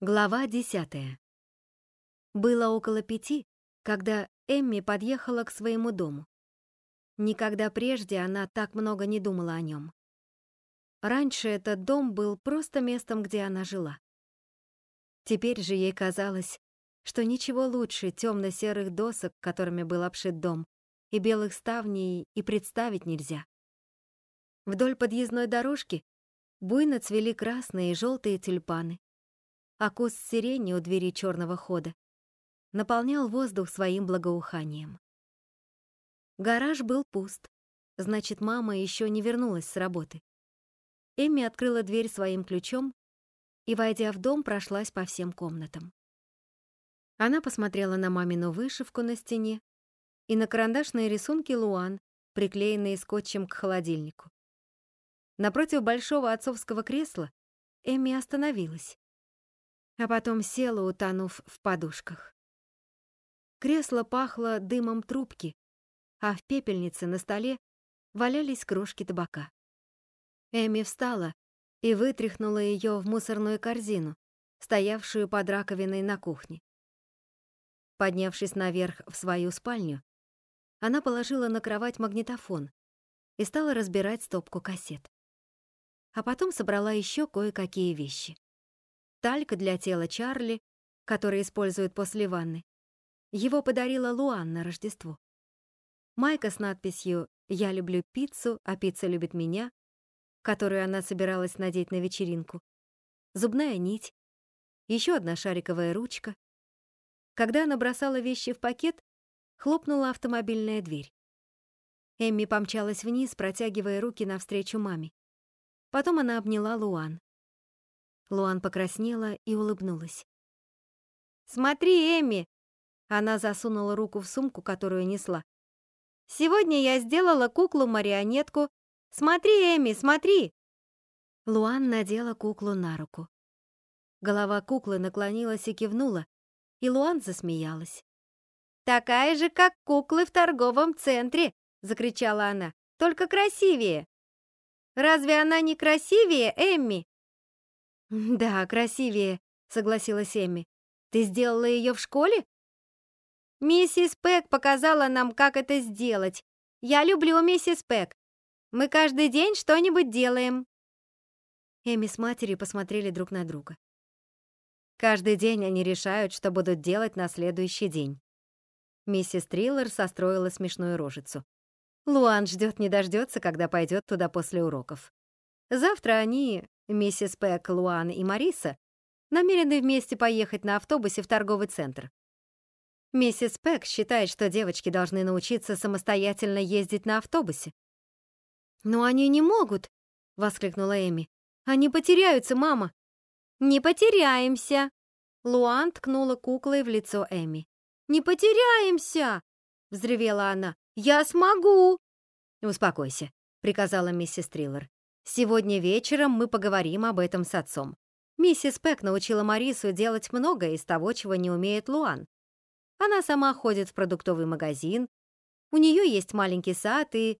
Глава десятая. Было около пяти, когда Эмми подъехала к своему дому. Никогда прежде она так много не думала о нем. Раньше этот дом был просто местом, где она жила. Теперь же ей казалось, что ничего лучше темно-серых досок, которыми был обшит дом, и белых ставней и представить нельзя. Вдоль подъездной дорожки буйно цвели красные и желтые тюльпаны, а куст сирени у двери черного хода наполнял воздух своим благоуханием. Гараж был пуст, значит, мама еще не вернулась с работы. Эмми открыла дверь своим ключом и, войдя в дом, прошлась по всем комнатам. Она посмотрела на мамину вышивку на стене и на карандашные рисунки Луан, приклеенные скотчем к холодильнику. Напротив большого отцовского кресла Эмми остановилась, а потом села, утонув в подушках. Кресло пахло дымом трубки, а в пепельнице на столе валялись крошки табака. Эми встала и вытряхнула ее в мусорную корзину, стоявшую под раковиной на кухне. Поднявшись наверх в свою спальню, она положила на кровать магнитофон и стала разбирать стопку кассет а потом собрала еще кое-какие вещи. Талька для тела Чарли, который используют после ванны. Его подарила Луан на Рождество. Майка с надписью «Я люблю пиццу, а пицца любит меня», которую она собиралась надеть на вечеринку. Зубная нить. Еще одна шариковая ручка. Когда она бросала вещи в пакет, хлопнула автомобильная дверь. Эмми помчалась вниз, протягивая руки навстречу маме. Потом она обняла Луан. Луан покраснела и улыбнулась. «Смотри, Эми!» Она засунула руку в сумку, которую несла. «Сегодня я сделала куклу-марионетку. Смотри, Эми, смотри!» Луан надела куклу на руку. Голова куклы наклонилась и кивнула, и Луан засмеялась. «Такая же, как куклы в торговом центре!» — закричала она. «Только красивее!» Разве она не красивее, Эмми?» «Да, красивее», — согласилась Эмми. «Ты сделала ее в школе?» «Миссис Пэк показала нам, как это сделать. Я люблю миссис Пэк. Мы каждый день что-нибудь делаем». Эми с матерью посмотрели друг на друга. Каждый день они решают, что будут делать на следующий день. Миссис Триллер состроила смешную рожицу. Луан ждет не дождется, когда пойдет туда после уроков. Завтра они, миссис Пэк, Луан и Мариса, намерены вместе поехать на автобусе в торговый центр. Миссис Пэк считает, что девочки должны научиться самостоятельно ездить на автобусе. «Но они не могут!» — воскликнула Эми. «Они потеряются, мама!» «Не потеряемся!» Луан ткнула куклой в лицо Эми. «Не потеряемся!» — взревела она. «Я смогу!» «Успокойся», — приказала миссис Триллер. «Сегодня вечером мы поговорим об этом с отцом. Миссис Пэк научила Марису делать многое из того, чего не умеет Луан. Она сама ходит в продуктовый магазин, у нее есть маленький сад и...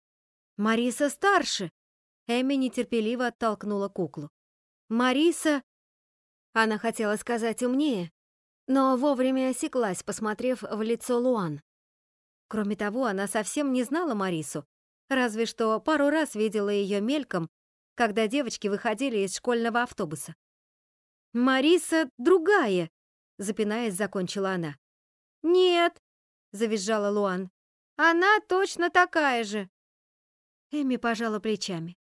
Мариса старше!» Эми нетерпеливо оттолкнула куклу. «Мариса...» Она хотела сказать умнее, но вовремя осеклась, посмотрев в лицо Луан. Кроме того, она совсем не знала Марису, разве что пару раз видела ее мельком, когда девочки выходили из школьного автобуса. «Мариса другая», — запинаясь, закончила она. «Нет», — завизжала Луан, — «она точно такая же». Эми пожала плечами.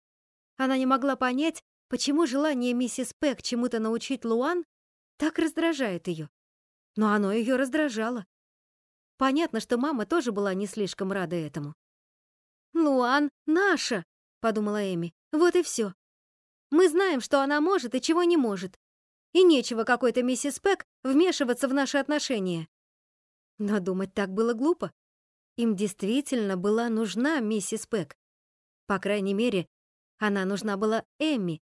Она не могла понять, почему желание миссис Пэк чему-то научить Луан так раздражает ее. Но оно ее раздражало. Понятно, что мама тоже была не слишком рада этому. «Луан наша!» — подумала Эми. «Вот и все. Мы знаем, что она может и чего не может. И нечего какой-то миссис Пэк вмешиваться в наши отношения». Но думать так было глупо. Им действительно была нужна миссис Пэк. По крайней мере, она нужна была Эмми,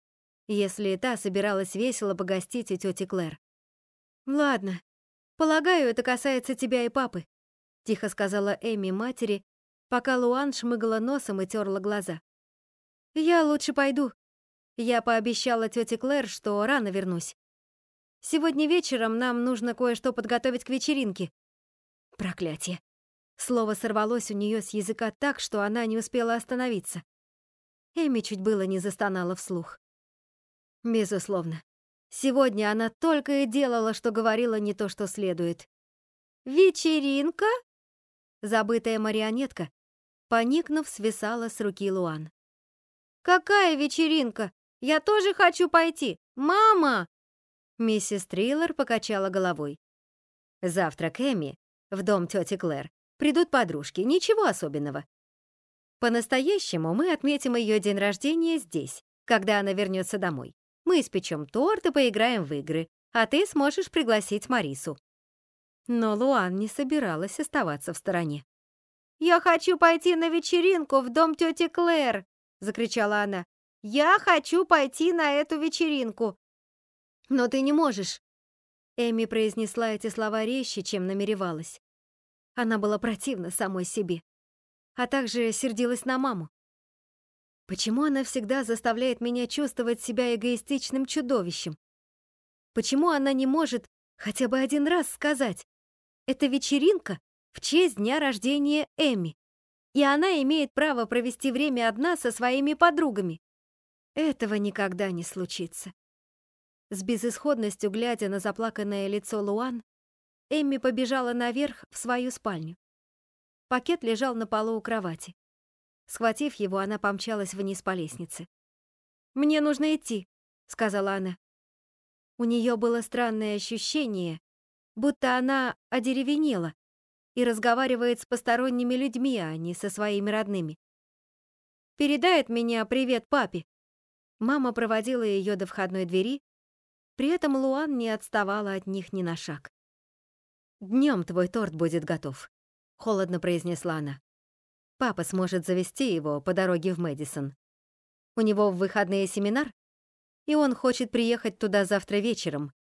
если та собиралась весело погостить у тети Клэр. «Ладно, полагаю, это касается тебя и папы», — тихо сказала Эми матери, пока Луан шмыгала носом и терла глаза. «Я лучше пойду. Я пообещала тете Клэр, что рано вернусь». Сегодня вечером нам нужно кое-что подготовить к вечеринке. Проклятие. Слово сорвалось у нее с языка так, что она не успела остановиться. Эми чуть было не застонала вслух. Безусловно. Сегодня она только и делала, что говорила не то, что следует. «Вечеринка?» Забытая марионетка, поникнув, свисала с руки Луан. «Какая вечеринка? Я тоже хочу пойти! Мама!» Миссис Триллер покачала головой. «Завтра к Эми, в дом тети Клэр, придут подружки, ничего особенного. По-настоящему мы отметим ее день рождения здесь, когда она вернется домой. Мы испечем торт и поиграем в игры, а ты сможешь пригласить Марису». Но Луан не собиралась оставаться в стороне. «Я хочу пойти на вечеринку в дом тети Клэр!» — закричала она. «Я хочу пойти на эту вечеринку!» «Но ты не можешь!» Эми произнесла эти слова резче, чем намеревалась. Она была противна самой себе, а также сердилась на маму. Почему она всегда заставляет меня чувствовать себя эгоистичным чудовищем? Почему она не может хотя бы один раз сказать «Это вечеринка в честь дня рождения Эми, и она имеет право провести время одна со своими подругами»? Этого никогда не случится. С безысходностью глядя на заплаканное лицо Луан, Эмми побежала наверх в свою спальню. Пакет лежал на полу у кровати. Схватив его, она помчалась вниз по лестнице. «Мне нужно идти», — сказала она. У нее было странное ощущение, будто она одеревенела и разговаривает с посторонними людьми, а не со своими родными. «Передает меня привет папе». Мама проводила ее до входной двери, при этом Луан не отставала от них ни на шаг. «Днем твой торт будет готов», — холодно произнесла она. «Папа сможет завести его по дороге в Мэдисон. У него в выходные семинар, и он хочет приехать туда завтра вечером,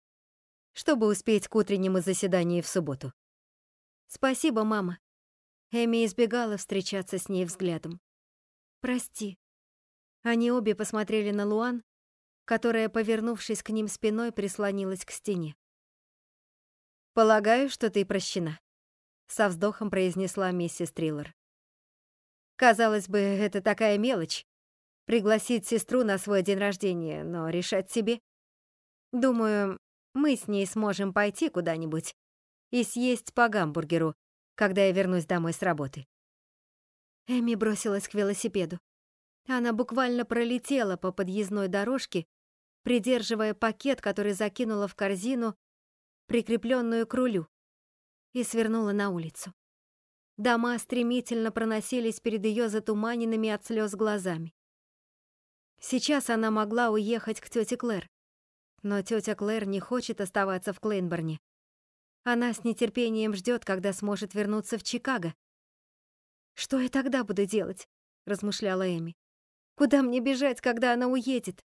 чтобы успеть к утреннему заседанию в субботу». «Спасибо, мама». Эми избегала встречаться с ней взглядом. «Прости». Они обе посмотрели на Луан, которая, повернувшись к ним спиной, прислонилась к стене. «Полагаю, что ты прощена», — со вздохом произнесла миссис Триллер. «Казалось бы, это такая мелочь — пригласить сестру на свой день рождения, но решать себе. Думаю, мы с ней сможем пойти куда-нибудь и съесть по гамбургеру, когда я вернусь домой с работы». Эми бросилась к велосипеду. Она буквально пролетела по подъездной дорожке придерживая пакет, который закинула в корзину, прикрепленную к рулю, и свернула на улицу. Дома стремительно проносились перед ее затуманенными от слез глазами. Сейчас она могла уехать к тете Клэр, но тетя Клэр не хочет оставаться в Клейнборне. Она с нетерпением ждет, когда сможет вернуться в Чикаго. «Что я тогда буду делать?» — размышляла Эми. «Куда мне бежать, когда она уедет?»